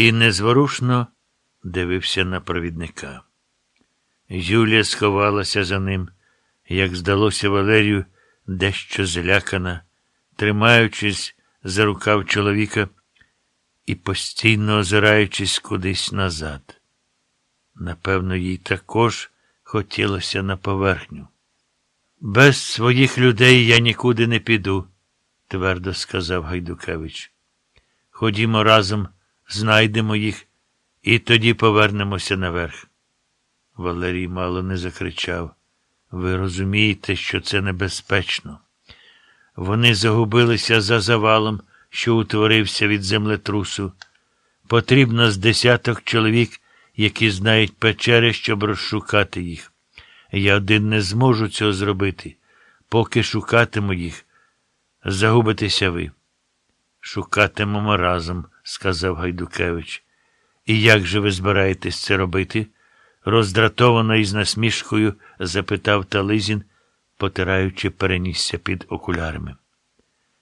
і незворушно дивився на провідника. Юлія сховалася за ним, як здалося Валерію, дещо злякана, тримаючись за рукав чоловіка і постійно озираючись кудись назад. Напевно, їй також хотілося на поверхню. Без своїх людей я нікуди не піду, твердо сказав Гайдукевич. Ходімо разом, знайдемо їх і тоді повернемося наверх. Валерій мало не закричав. Ви розумієте, що це небезпечно. Вони загубилися за завалом, що утворився від землетрусу. Потрібно з десяток чоловік, які знають печери, щоб розшукати їх. Я один не зможу цього зробити. Поки шукатиму їх, загубитеся ви. Шукатимемо разом, сказав Гайдукевич. І як же ви збираєтесь це робити? роздратовано і з насмішкою запитав Тализін, потираючи перенісся під окулярами.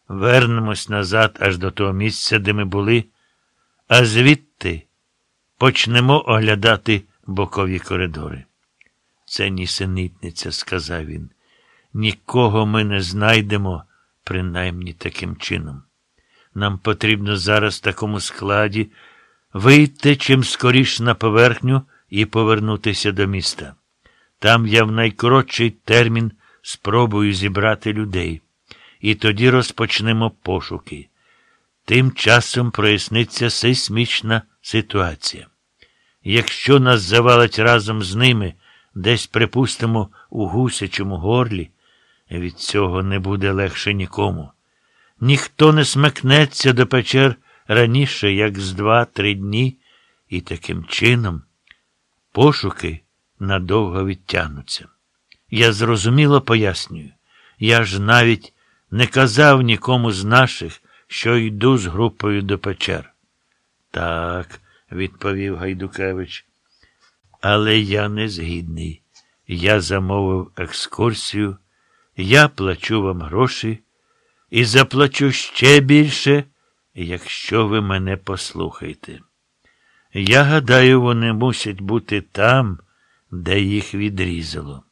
Вернемось назад аж до того місця, де ми були, а звідти почнемо оглядати бокові коридори. Це нісенітниця, сказав він. Нікого ми не знайдемо, принаймні таким чином. Нам потрібно зараз в такому складі вийти чим скоріш на поверхню і повернутися до міста. Там я в найкоротший термін спробую зібрати людей, і тоді розпочнемо пошуки. Тим часом проясниться сейсмічна ситуація. Якщо нас завалить разом з ними, десь, припустимо, у гусячому горлі, від цього не буде легше нікому. Ніхто не смикнеться до печер раніше, як з два-три дні, і таким чином пошуки надовго відтягнуться. Я зрозуміло пояснюю. Я ж навіть не казав нікому з наших, що йду з групою до печер. Так, відповів Гайдукевич. Але я не згідний. Я замовив екскурсію, я плачу вам гроші і заплачу ще більше, якщо ви мене послухаєте. Я гадаю, вони мусять бути там, де їх відрізало.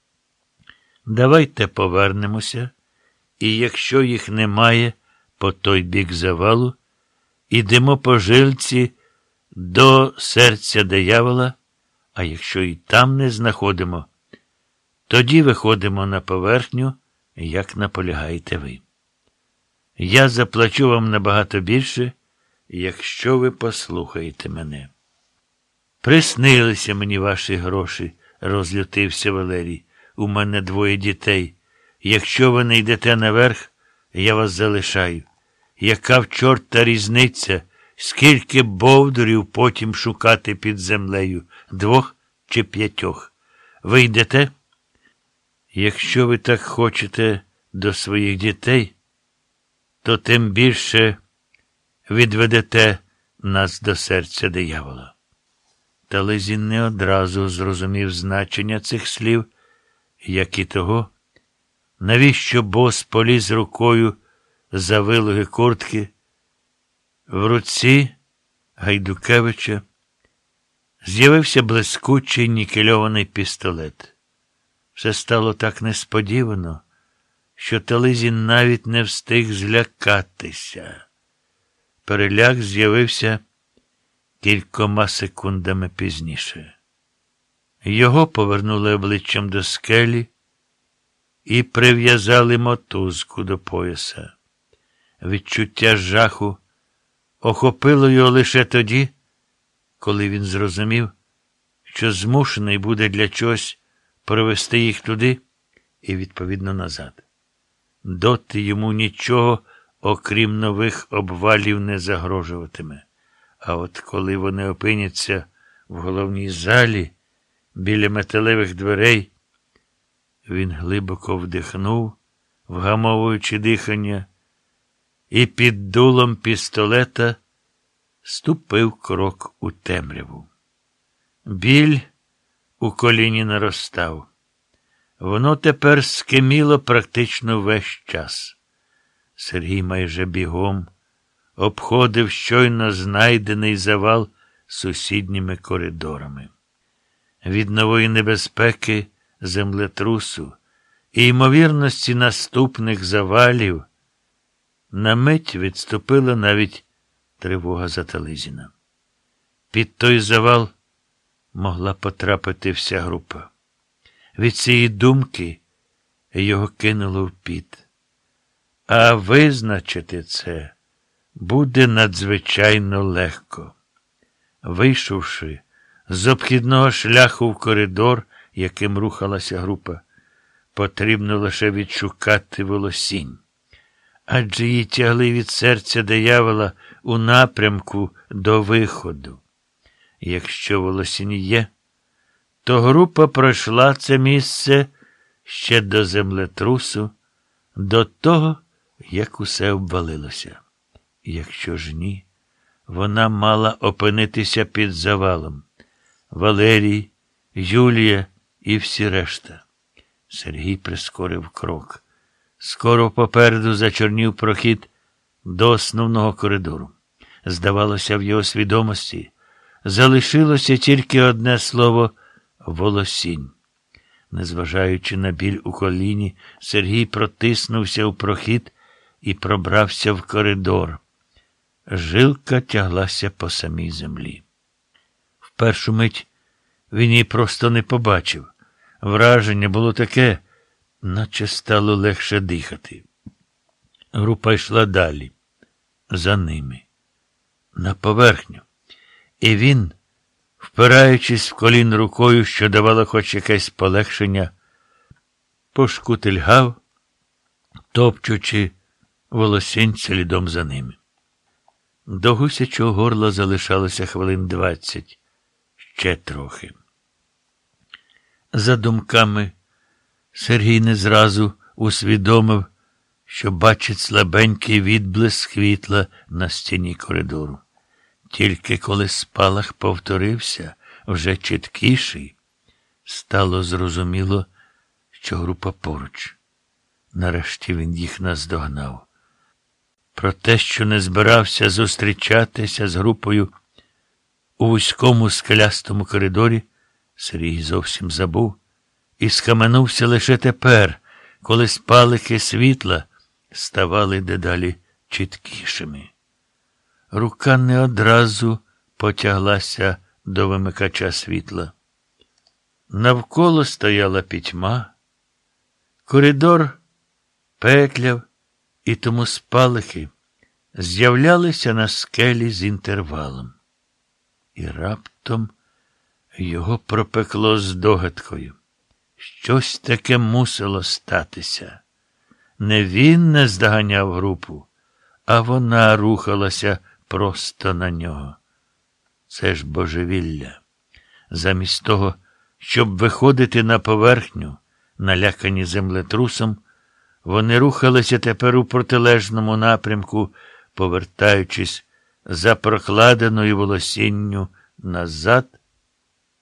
Давайте повернемося, і якщо їх немає по той бік завалу, ідемо по жилці до серця диявола, а якщо і там не знаходимо, тоді виходимо на поверхню, як наполягаєте ви. Я заплачу вам набагато більше, якщо ви послухаєте мене. Приснилися мені ваші гроші, розлютився Валерій. У мене двоє дітей. Якщо ви не йдете наверх, я вас залишаю. Яка в чорта різниця, скільки бовдурів потім шукати під землею, двох чи п'ятьох? Ви йдете? Якщо ви так хочете до своїх дітей, то тим більше відведете нас до серця диявола. Талезін не одразу зрозумів значення цих слів, як і того, навіщо бос поліз рукою за вилоги куртки. В руці Гайдукевича з'явився блискучий нікельований пістолет. Все стало так несподівано, що Тализін навіть не встиг злякатися. Переляк з'явився кількома секундами пізніше. Його повернули обличчям до скелі і прив'язали мотузку до пояса. Відчуття жаху охопило його лише тоді, коли він зрозумів, що змушений буде для чогось провести їх туди і, відповідно, назад. Доти йому нічого, окрім нових обвалів, не загрожуватиме. А от коли вони опиняться в головній залі біля металевих дверей, він глибоко вдихнув, вгамовуючи дихання, і під дулом пістолета ступив крок у темряву. Біль у коліні наростав. Воно тепер скиміло практично весь час. Сергій майже бігом обходив щойно знайдений завал сусідніми коридорами. Від нової небезпеки, землетрусу і ймовірності наступних завалів на мить відступила навіть тривога за Тализіна. Під той завал могла потрапити вся група. Від цієї думки його кинуло в піт. А визначити це буде надзвичайно легко. Вийшовши з обхідного шляху в коридор, яким рухалася група, потрібно лише відшукати волосінь. Адже її тягли від серця диявола у напрямку до виходу. Якщо волосінь є, то група пройшла це місце ще до землетрусу, до того, як усе обвалилося. Якщо ж ні, вона мала опинитися під завалом. Валерій, Юлія і всі решта. Сергій прискорив крок. Скоро попереду зачорнів прохід до основного коридору. Здавалося, в його свідомості залишилося тільки одне слово волосінь. Незважаючи на біль у коліні, Сергій протиснувся у прохід і пробрався в коридор. Жилка тяглася по самій землі. В першу мить він її просто не побачив. Враження було таке, наче стало легше дихати. Група йшла далі, за ними, на поверхню. І він, впираючись в колін рукою, що давало хоч якесь полегшення, пошкутильгав, топчучи волосінь слідом за ними. До гусячого горла залишалося хвилин двадцять, ще трохи. За думками, Сергій не зразу усвідомив, що бачить слабенький відблиск світла на стіні коридору. Тільки коли спалах повторився вже чіткіший, стало зрозуміло, що група поруч. Нарешті він їх наздогнав. Про те, що не збирався зустрічатися з групою у вузькому скелястому коридорі, Сергій зовсім забув і схаменувся лише тепер, коли спалики світла ставали дедалі чіткішими. Рука не одразу потяглася до вимикача світла. Навколо стояла пітьма, коридор пекляв, і тому спалахи з'являлися на скелі з інтервалом. І раптом його пропекло з догадкою. Щось таке мусило статися. Не він не здоганяв групу, а вона рухалася просто на нього. Це ж божевілля. Замість того, щоб виходити на поверхню, налякані землетрусом, вони рухалися тепер у протилежному напрямку, повертаючись за прокладеною волосінню назад